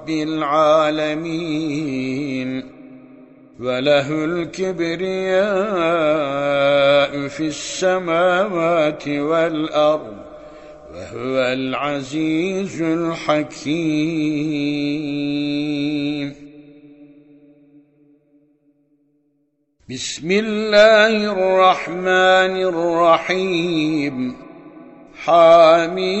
رب العالمين وله الكبرياء في السماوات والأرض وهو العزيز الحكيم. بسم الله الرحمن الرحيم. حميم.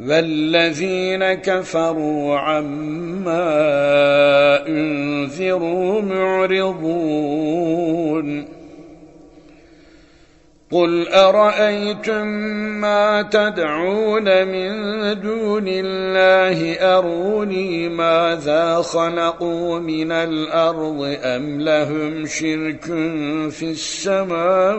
والذين كفروا عما أنذروا معرضون قل أرأيتم ما تدعون من دون الله أروني ماذا خلقوا من الأرض أم لهم شرك في السماوات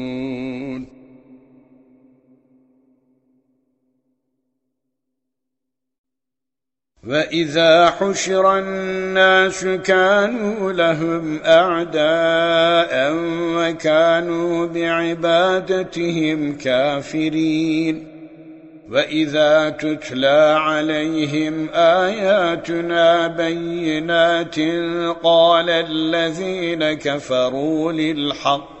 وَإِذَا حُشِرَ النَّاسُ كَانُوا لَهُمْ أَعْدَاءً وَكَانُوا بِعِبَادَتِهِمْ كَافِرِينَ وَإِذَا تُتْلَى عَلَيْهِمْ آيَاتُنَا بَيِّنَاتٍ قَالَ الَّذِينَ كَفَرُوا لِلْحَقِّ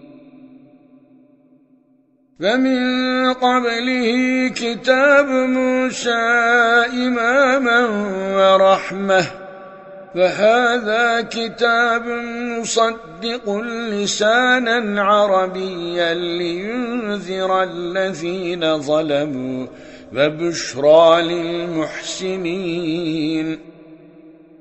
فمن قبله كتاب موسى إماما ورحمة فهذا كتاب مصدق لسانا عربيا لينذر الذين ظلموا وبشرى للمحسنين.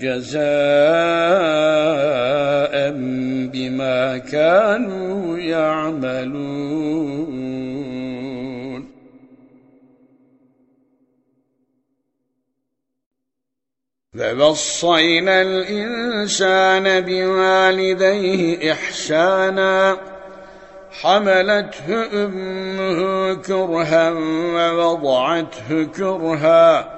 جزاء بما كانوا يعملون. فوصينا الإنسان بوالديه إحسانا. حملته أمه كرها ووضعته كرها.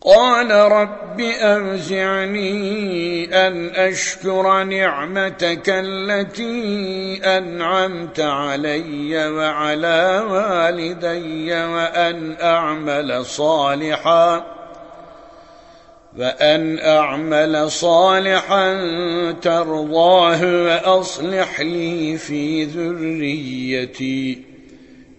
قال رب أوزعني أن أشكر نعمتك التي أنعمت علي وعلى والدي وأن أعمل صالحا وأن أعمل صالحا ترضاه وأصلح لي في ذريتي.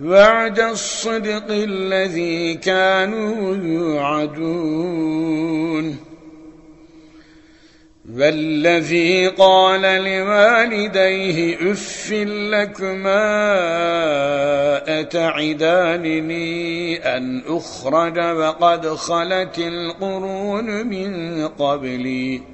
وعد الصدق الذي كانوا يوعدون. والذي قال لوالديه أف لكما أتعدانني أن أخرج وقد خلت القرون من قبلي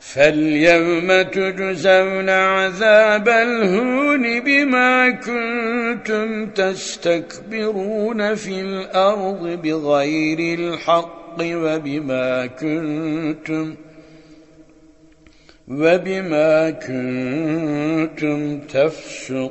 فاليوم تجزون عذاب الهون بما كنتم تستكبرون في الأرض بغير الحق وبما كنتم وبما كنتم تفسقون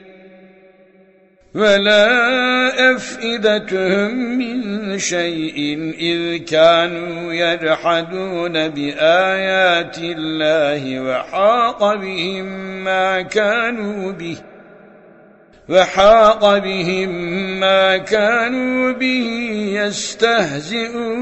ولا أفئدتهم من شيء إذ كانوا يجحدون بآيات الله وحاق بهم ما كانوا به وحاق بهم ما كانوا به يستهزئون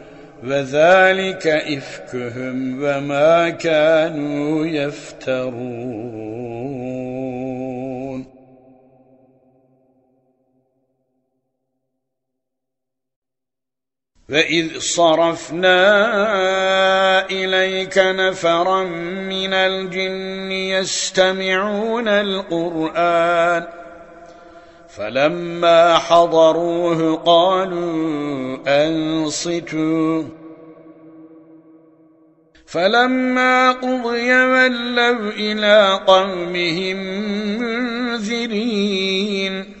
وذلك إفكهم وما كانوا يفترون. وإذ صرفنا إليك نفرا من الجن يستمعون القرآن فلما حضروه قالوا أنصتوا. فلما قضي ولوا إلى قومهم منذرين.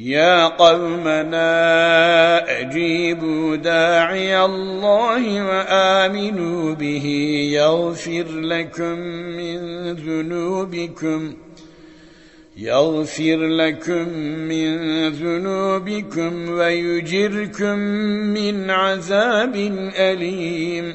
يا قومنا أجيبوا داعي الله وآمنوا به يغفر لكم من ذنوبكم يغفر لكم من ذنوبكم ويجركم من عذاب أليم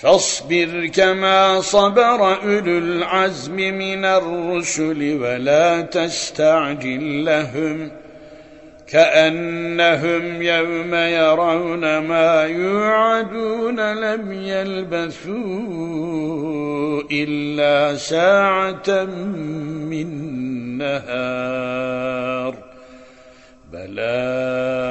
فاصبر كما صبر أولو العزم من الرسل ولا تستعجل لهم كأنهم يوم يرون ما يوعدون لم يلبثوا إلا ساعة من نهار بلاغ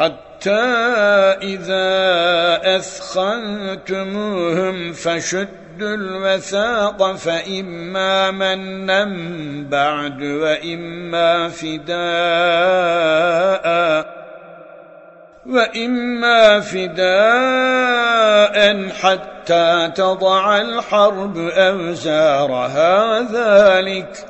حتى إذا أثخنتموهم فشدوا الوثاق فإما منا بعد وإما فداء وإما فداء حتى تضع الحرب أوزارها ذلك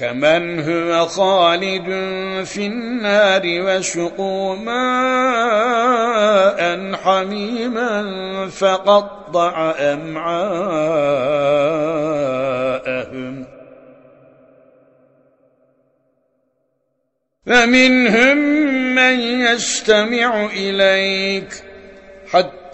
كمن هو خالد في النار وسقوا ماء حميما فقطع أمعاءهم. فمنهم من يستمع إليك حتى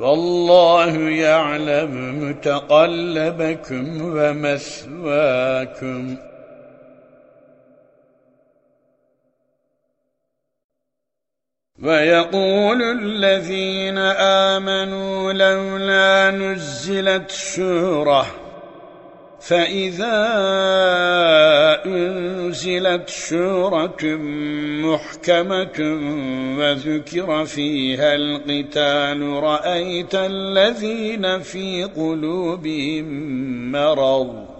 والله يعلم متقلبكم ومثواكم. ويقول الذين آمنوا لولا نزلت سورة فإذا أنزلت سورة محكمة وذكر فيها القتال رأيت الذين في قلوبهم مرض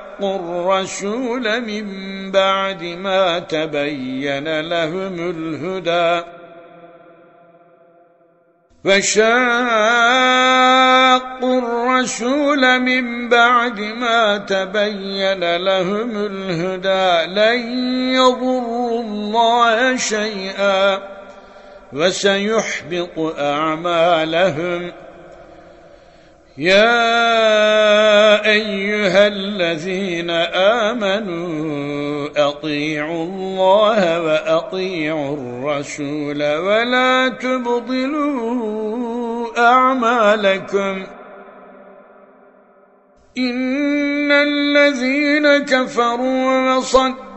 الرسول من بعد ما تبين لهم الهدى. فشاقوا الرسول من بعد ما تبين لهم الهدى. لن يضروا الله شيئا. وسيحبط أعمالهم. يا أيها الذين آمنوا أطيعوا الله وأطيعوا الرسول ولا تبطلوا أعمالكم إن الذين كفروا وصدوا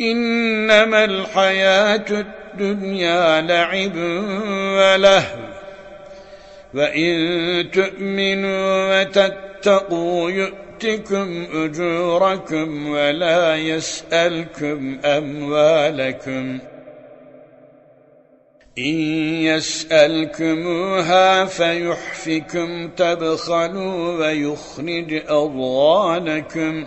إنما الحياة الدنيا لعب ولهو. وإن تؤمنوا وتتقوا يؤتكم أجوركم ولا يسألكم أموالكم. إن يسألكموها فيحفكم تبخلوا ويخرج أضوانكم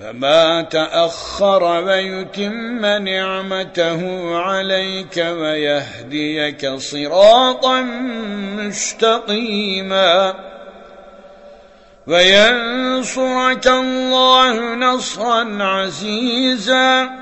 فما تأخر ويتم نعمته عليك ويهديك صراطا مستقيما وينصرك الله نصرا عزيزا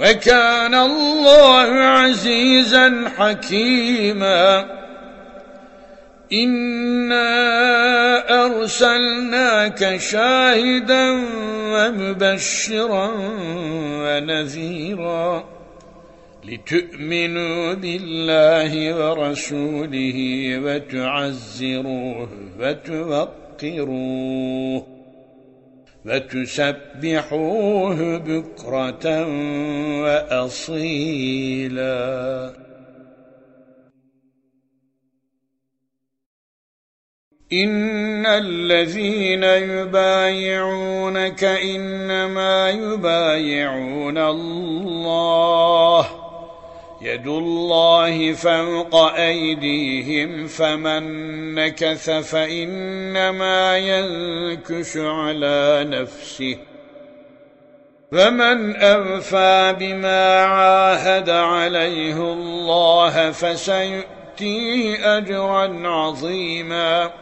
وكان الله عزيزا حكيما. إنا أرسلناك شاهدا ومبشرا ونذيرا لتؤمنوا بالله ورسوله وتعزروه وتوقروه. وتسبحوه بكرة وأصيلا إن الذين يبايعونك إنما يبايعون الله يد الله فوق أيديهم فمن نكث فإنما ينكش على نفسه فمن أوفى بما عاهد عليه الله فسيؤتيه أجرا عظيماً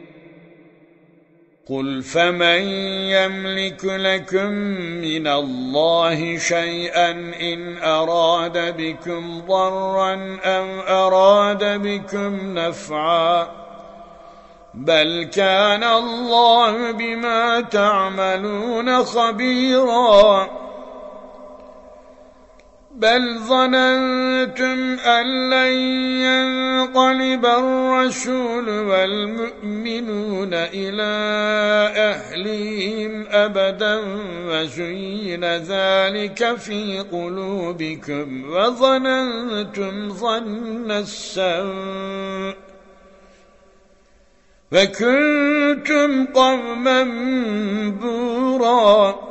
قل فمن يملك لكم من الله شيئا إن أراد بكم ضرا أم أراد بكم نفعا بل كان الله بما تعملون خبيراً بل ظننتم أن لن ينقلب الرسول والمؤمنون إلى أهليهم أبدا وزين ذلك في قلوبكم وظننتم ظن السوء وكنتم قوما بوراً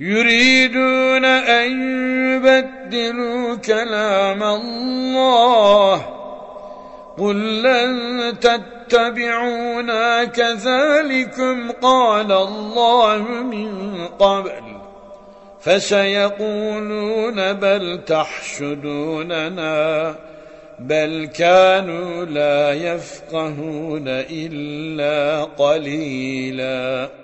يريدون أن يبدلوا كلام الله. قل لن تتبعونا كذلكم قال الله من قبل. فسيقولون بل تحشدوننا بل كانوا لا يفقهون إلا قليلاً.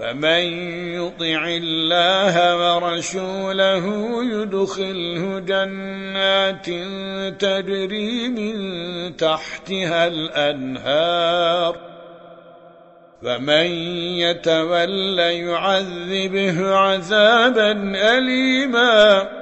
ومن يطع الله ورسوله يدخله جنات تجري من تحتها الأنهار. ومن يتولى يعذبه عذابا أليماً.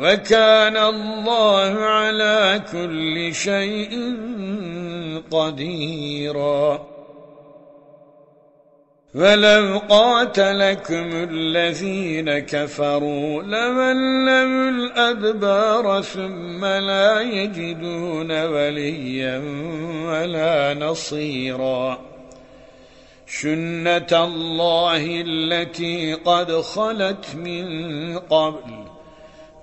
وكان الله على كل شيء قديرا. ولو قاتلكم الذين كفروا لولوا الأدبار ثم لا يجدون وليا ولا نصيرا. سنة الله التي قد خلت من قبل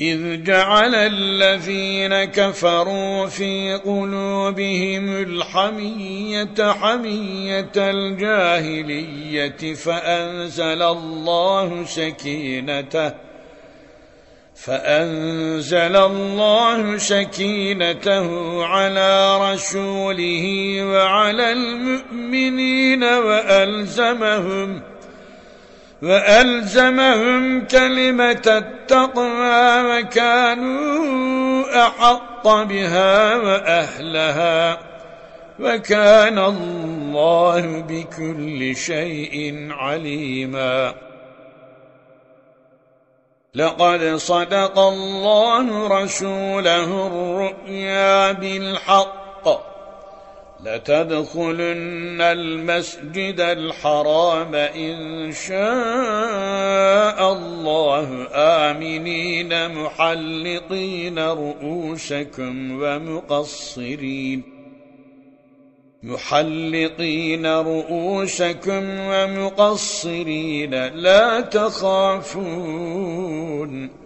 إذ جعل الذين كفروا في قلوبهم الحمية حمية الجاهلية فأنزل الله سكينته فأنزل الله سكينته على رسوله وعلى المؤمنين وألزمهم وألزمهم كلمة التقوى وكانوا أحط بها وأهلها وكان الله بكل شيء عليما. لقد صدق الله رسوله الرؤيا بالحق. لتدخلن المسجد الحرام إن شاء الله. آمنين محلقين رؤوسكم ومقصرين. محلقين رؤوسكم ومقصرين. لا تخافون.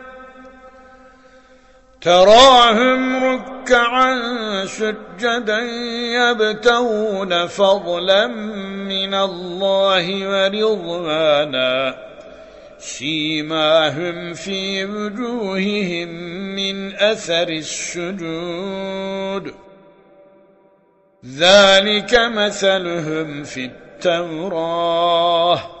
تراهم ركعا سجدا يبتغون فضلا من الله ورضوانا. سيماهم في وجوههم من أثر السجود. ذلك مثلهم في التوراة.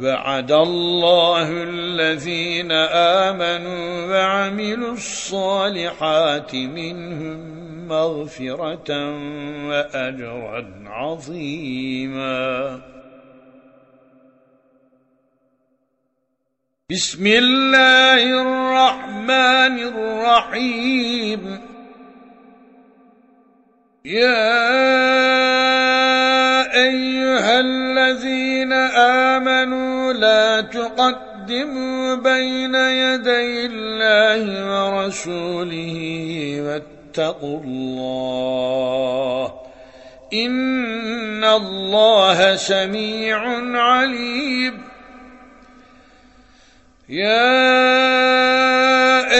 وعد الله الذين آمنوا وعملوا الصالحات منهم مغفرة وأجرا عظيما. بسم الله الرحمن الرحيم. يا أيها الذين آمنوا لا تقدموا بين يدي الله ورسوله واتقوا الله إن الله سميع عليم يا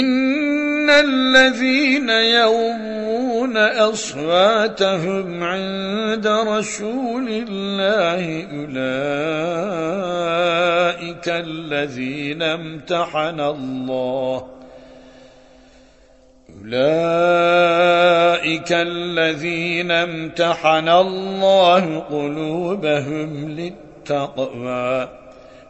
إن الذين يومون أصواتهم عند رسول الله أولئك الذين امتحن الله أولئك الذين امتحن الله قلوبهم للتقوى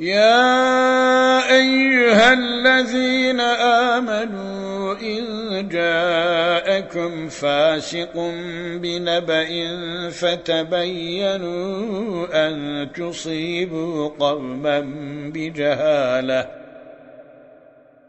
يا أيها الذين آمنوا إن جاءكم فاسق بنبأ فتبينوا أن تصيبوا قوما بجهالة.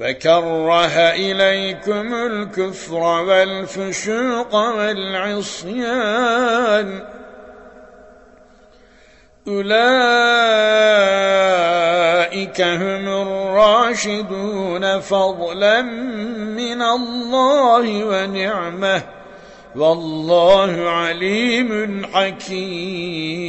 وكره إليكم الكفر والفشوق والعصيان أولئك هم الراشدون فضلا من الله ونعمه والله عليم حكيم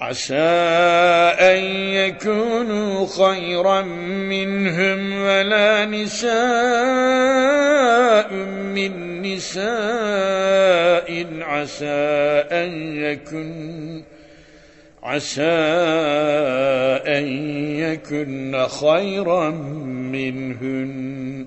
عسى أن يكونوا خيرا منهم ولا نساء من نساء. عسى أن يكن عسى أن يكن خيرا منهن.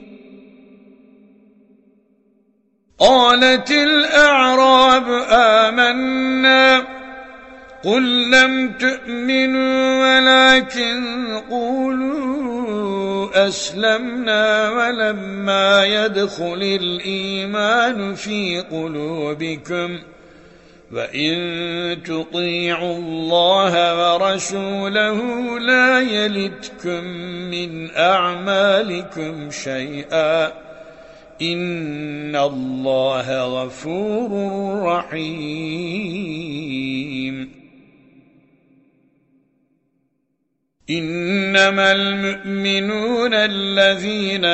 قالت الأعراب آمنا قل لم تؤمنوا ولكن قولوا أسلمنا ولما يدخل الإيمان في قلوبكم ۖ وَإِن تُطِيعُوا اللَّهَ وَرَسُولَهُ لَا يَلِتْكُم مِّنْ أَعْمَالِكُمْ شَيْئًا إِنَّ اللَّهَ غَفُورٌ رَّحِيمٌ إنما المؤمنون الذين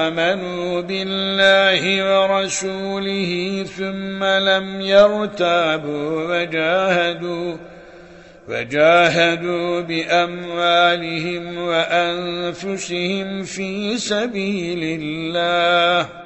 آمنوا بالله ورسوله ثم لم يرتابوا وجاهدوا وجاهدوا بأموالهم وأنفسهم في سبيل الله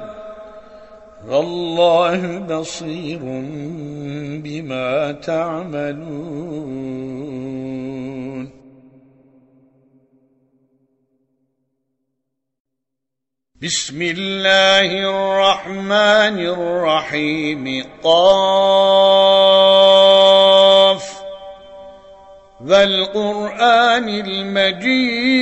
والله بصير بما تعملون. بسم الله الرحمن الرحيم. قال والقرآن المجيد.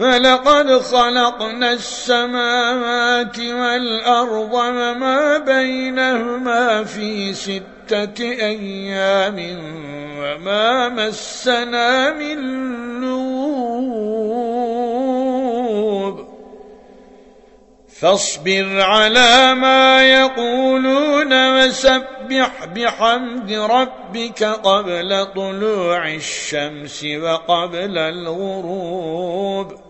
فلقد خلقنا السماوات والأرض وما بينهما في ستة أيام وما مسنا من لوب فاصبر على ما يقولون وسبح بحمد ربك قبل طلوع الشمس وقبل الغروب.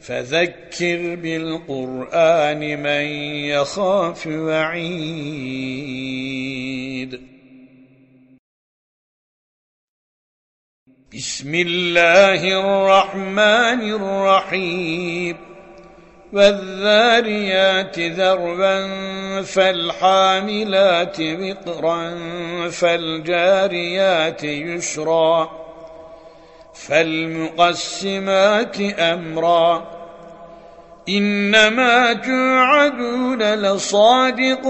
فذكر بالقرآن من يخاف وعيد. بسم الله الرحمن الرحيم. والذاريات ذروا فالحاملات وقرا فالجاريات يسرا. فالمقسمات أمرا إنما توعدون لصادق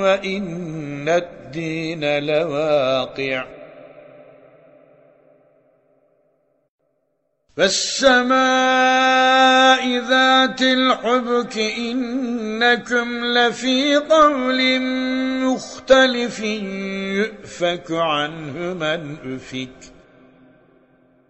وإن الدين لواقع فالسماء ذات الحبك إنكم لفي قول مختلف يؤفك عنه من أفك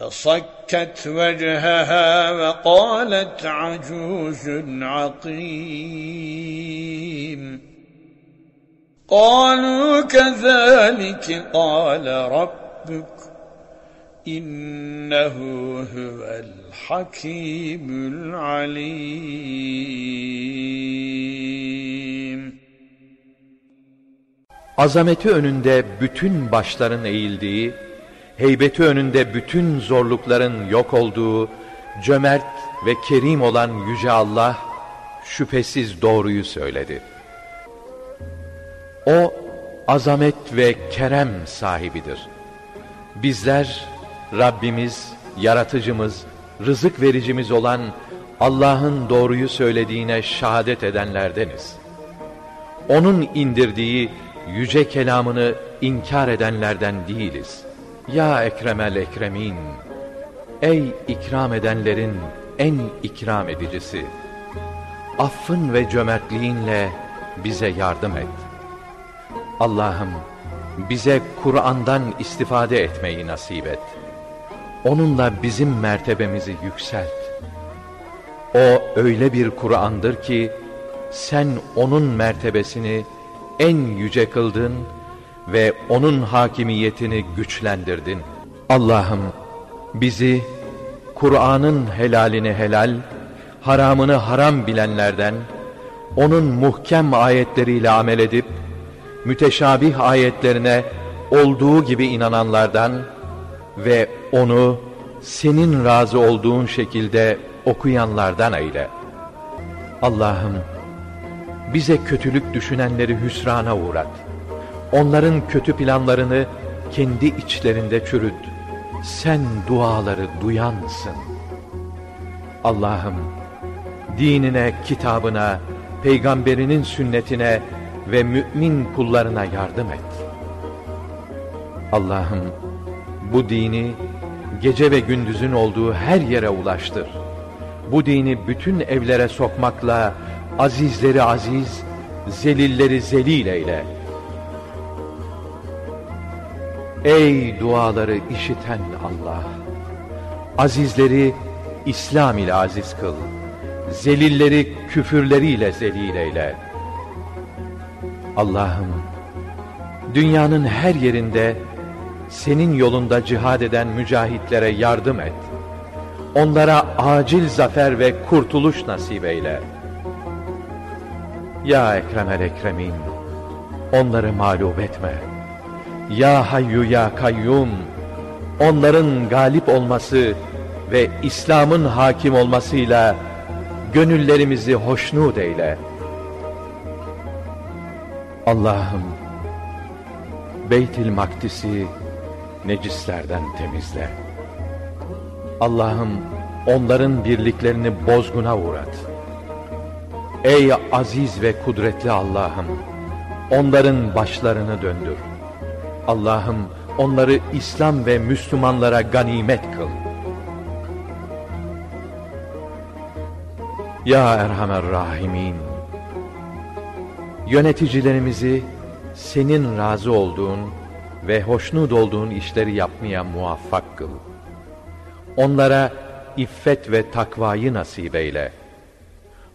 فصكت وجهها وقالت عجوز عقيم قالوا كذلك قال ربك إنه هو الحكيم العليم Azameti önünde bütün başların eğildiği, heybeti önünde bütün zorlukların yok olduğu, cömert ve kerim olan Yüce Allah, şüphesiz doğruyu söyledi. O, azamet ve kerem sahibidir. Bizler, Rabbimiz, yaratıcımız, rızık vericimiz olan Allah'ın doğruyu söylediğine şahadet edenlerdeniz. Onun indirdiği yüce kelamını inkar edenlerden değiliz. Ya Ekremel Ekremin! Ey ikram edenlerin en ikram edicisi! Affın ve cömertliğinle bize yardım et. Allah'ım bize Kur'an'dan istifade etmeyi nasip et. Onunla bizim mertebemizi yükselt. O öyle bir Kur'an'dır ki sen onun mertebesini en yüce kıldın ve onun hakimiyetini güçlendirdin. Allah'ım bizi Kur'an'ın helalini helal, haramını haram bilenlerden, onun muhkem ayetleriyle amel edip, müteşabih ayetlerine olduğu gibi inananlardan ve onu senin razı olduğun şekilde okuyanlardan eyle. Allah'ım bize kötülük düşünenleri hüsrana uğrat. Onların kötü planlarını kendi içlerinde çürüt. Sen duaları duyansın. Allah'ım dinine, kitabına, peygamberinin sünnetine ve mümin kullarına yardım et. Allah'ım bu dini gece ve gündüzün olduğu her yere ulaştır. Bu dini bütün evlere sokmakla azizleri aziz, zelilleri zelil eyle. Ey duaları işiten Allah! Azizleri İslam ile aziz kıl. Zelilleri küfürleriyle zelil eyle. Allah'ım, dünyanın her yerinde senin yolunda cihad eden mücahitlere yardım et. Onlara acil zafer ve kurtuluş nasip eyle. Ya Ekremel Ekremin, onları mağlup etme. Ya Hayyu Ya Kayyum, onların galip olması ve İslam'ın hakim olmasıyla gönüllerimizi hoşnut eyle. Allah'ım, Beytil Makdis'i necislerden temizle. Allah'ım onların birliklerini bozguna uğrat. Ey aziz ve kudretli Allah'ım, onların başlarını döndür. Allah'ım onları İslam ve Müslümanlara ganimet kıl. Ya Erhamer Rahimin, yöneticilerimizi senin razı olduğun ve hoşnut olduğun işleri yapmaya muvaffak kıl. Onlara iffet ve takvayı nasip eyle.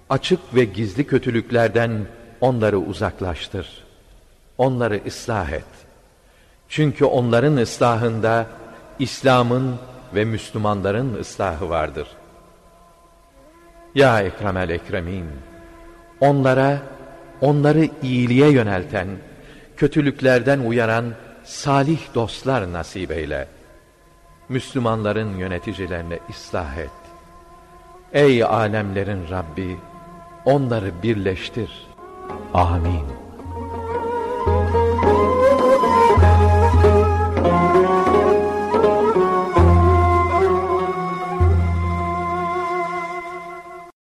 Açık ve gizli kötülüklerden onları uzaklaştır. Onları ıslah et. Çünkü onların ıslahında İslam'ın ve Müslümanların ıslahı vardır. Ya Ekremel Ekremin, onlara, onları iyiliğe yönelten, kötülüklerden uyaran salih dostlar nasip eyle. Müslümanların yöneticilerine ıslah et. Ey alemlerin Rabbi, onları birleştir. Amin.